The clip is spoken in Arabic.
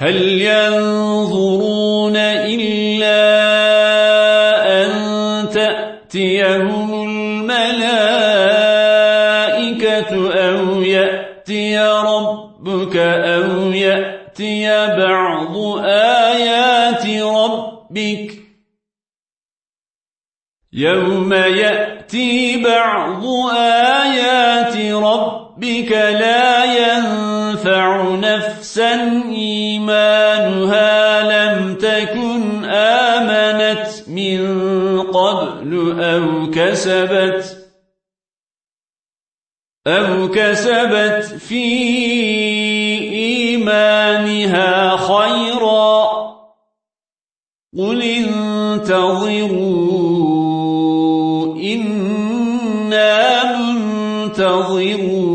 هل ينظرون إلا أن تأتيهم الملائكة أو يأتي ربك أو يأتي بعض آيات ربك يوم يأتي بعض آيات ربك لا ينفع نفسا إيمانها لم تكن آمنت من قبل أو كسبت أو كسبت في إيمانها خيرا. قل انتظروا إنا منتظرون.